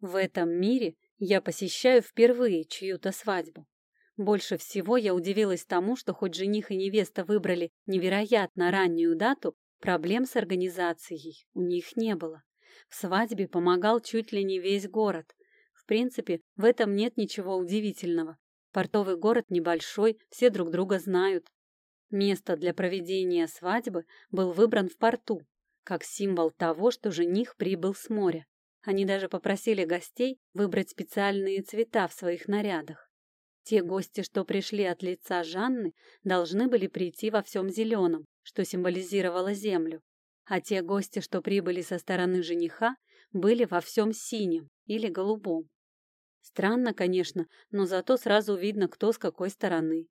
В этом мире я посещаю впервые чью-то свадьбу. Больше всего я удивилась тому, что хоть жених и невеста выбрали невероятно раннюю дату, проблем с организацией у них не было. В свадьбе помогал чуть ли не весь город. В принципе, в этом нет ничего удивительного. Портовый город небольшой, все друг друга знают. Место для проведения свадьбы был выбран в порту, как символ того, что жених прибыл с моря. Они даже попросили гостей выбрать специальные цвета в своих нарядах. Те гости, что пришли от лица Жанны, должны были прийти во всем зеленом, что символизировало землю, а те гости, что прибыли со стороны жениха, были во всем синем или голубом. Странно, конечно, но зато сразу видно, кто с какой стороны.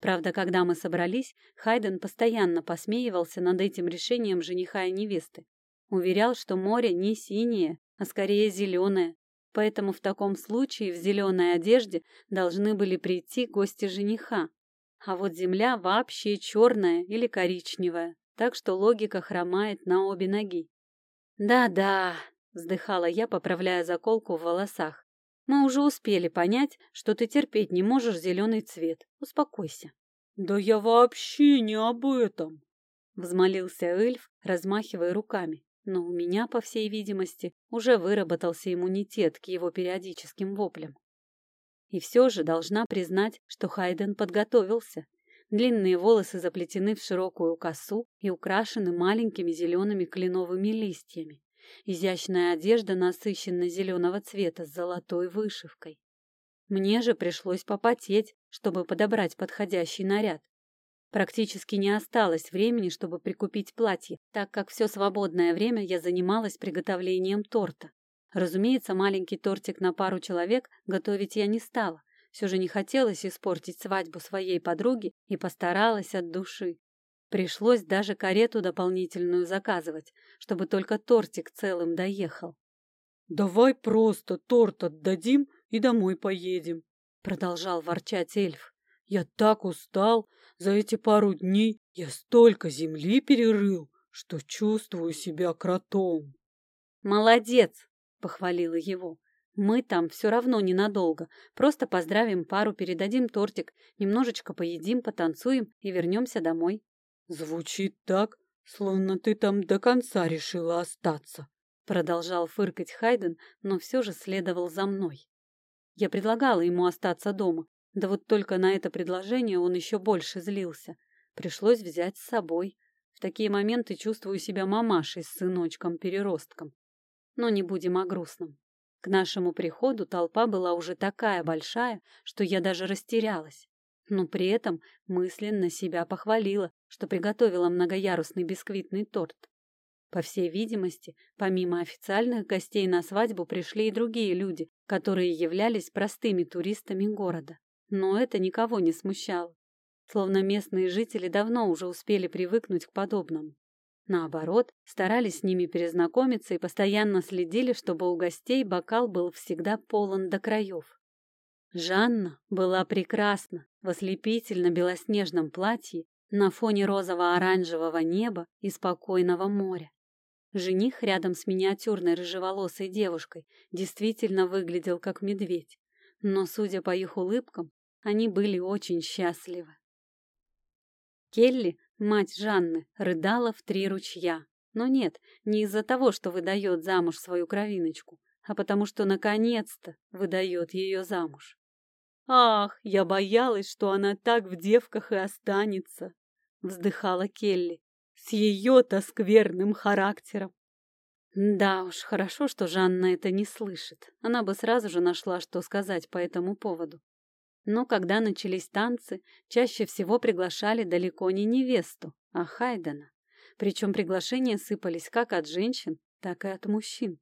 Правда, когда мы собрались, Хайден постоянно посмеивался над этим решением жениха и невесты. Уверял, что море не синее, а скорее зеленое, поэтому в таком случае в зеленой одежде должны были прийти гости жениха. А вот земля вообще черная или коричневая, так что логика хромает на обе ноги. «Да-да», — вздыхала я, поправляя заколку в волосах. «Мы уже успели понять, что ты терпеть не можешь зеленый цвет. Успокойся». «Да я вообще не об этом», — взмолился эльф, размахивая руками но у меня, по всей видимости, уже выработался иммунитет к его периодическим воплям. И все же должна признать, что Хайден подготовился. Длинные волосы заплетены в широкую косу и украшены маленькими зелеными кленовыми листьями. Изящная одежда насыщенно-зеленого цвета с золотой вышивкой. Мне же пришлось попотеть, чтобы подобрать подходящий наряд. Практически не осталось времени, чтобы прикупить платье, так как все свободное время я занималась приготовлением торта. Разумеется, маленький тортик на пару человек готовить я не стала. Все же не хотелось испортить свадьбу своей подруги и постаралась от души. Пришлось даже карету дополнительную заказывать, чтобы только тортик целым доехал. «Давай просто торт отдадим и домой поедем», — продолжал ворчать эльф. «Я так устал, за эти пару дней я столько земли перерыл, что чувствую себя кротом. Молодец, похвалила его. Мы там все равно ненадолго. Просто поздравим пару, передадим тортик, немножечко поедим, потанцуем и вернемся домой. Звучит так, словно ты там до конца решила остаться. Продолжал фыркать Хайден, но все же следовал за мной. Я предлагала ему остаться дома, да вот только на это предложение он еще больше злился. Пришлось взять с собой. В такие моменты чувствую себя мамашей с сыночком-переростком. Но не будем о грустном. К нашему приходу толпа была уже такая большая, что я даже растерялась. Но при этом мысленно себя похвалила, что приготовила многоярусный бисквитный торт. По всей видимости, помимо официальных гостей на свадьбу пришли и другие люди, которые являлись простыми туристами города. Но это никого не смущало. Словно местные жители давно уже успели привыкнуть к подобному. Наоборот, старались с ними перезнакомиться и постоянно следили, чтобы у гостей бокал был всегда полон до краев. Жанна была прекрасна в ослепительно-белоснежном платье на фоне розово-оранжевого неба и спокойного моря. Жених рядом с миниатюрной рыжеволосой девушкой действительно выглядел как медведь, но, судя по их улыбкам, они были очень счастливы. Келли, мать Жанны, рыдала в три ручья. Но нет, не из-за того, что выдает замуж свою кровиночку, а потому что наконец-то выдает ее замуж. «Ах, я боялась, что она так в девках и останется!» — вздыхала Келли. «С ее-то скверным характером!» Да уж, хорошо, что Жанна это не слышит. Она бы сразу же нашла, что сказать по этому поводу. Но когда начались танцы, чаще всего приглашали далеко не невесту, а Хайдена. Причем приглашения сыпались как от женщин, так и от мужчин.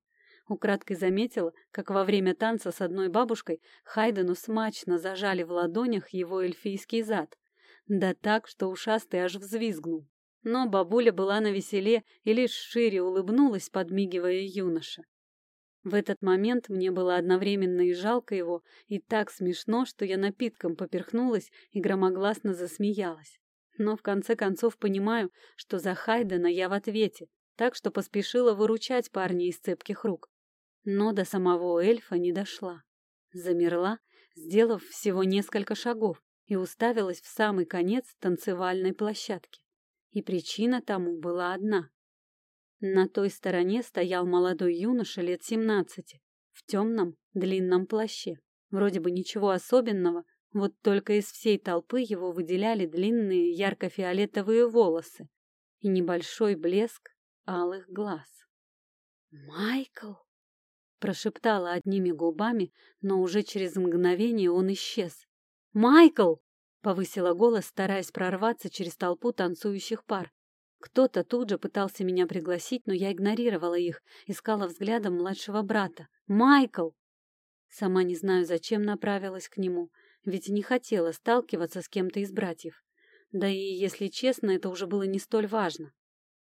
Украдкой заметила, как во время танца с одной бабушкой Хайдену смачно зажали в ладонях его эльфийский зад. Да так, что ушастый аж взвизгнул. Но бабуля была на веселе и лишь шире улыбнулась, подмигивая юноше. В этот момент мне было одновременно и жалко его, и так смешно, что я напитком поперхнулась и громогласно засмеялась. Но в конце концов понимаю, что за Хайдена я в ответе, так что поспешила выручать парня из цепких рук. но до самого эльфа не дошла. Замерла, сделав всего несколько шагов, и уставилась в самый конец танцевальной площадки. И причина тому была одна. На той стороне стоял молодой юноша лет семнадцати, в темном длинном плаще. Вроде бы ничего особенного, вот только из всей толпы его выделяли длинные ярко-фиолетовые волосы и небольшой блеск алых глаз. «Майкл!» — прошептала одними губами, но уже через мгновение он исчез. «Майкл!» — повысила голос, стараясь прорваться через толпу танцующих пар. Кто-то тут же пытался меня пригласить, но я игнорировала их, искала взглядом младшего брата. «Майкл!» Сама не знаю, зачем направилась к нему, ведь не хотела сталкиваться с кем-то из братьев. Да и, если честно, это уже было не столь важно.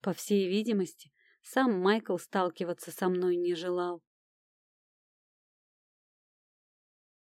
По всей видимости, сам Майкл сталкиваться со мной не желал.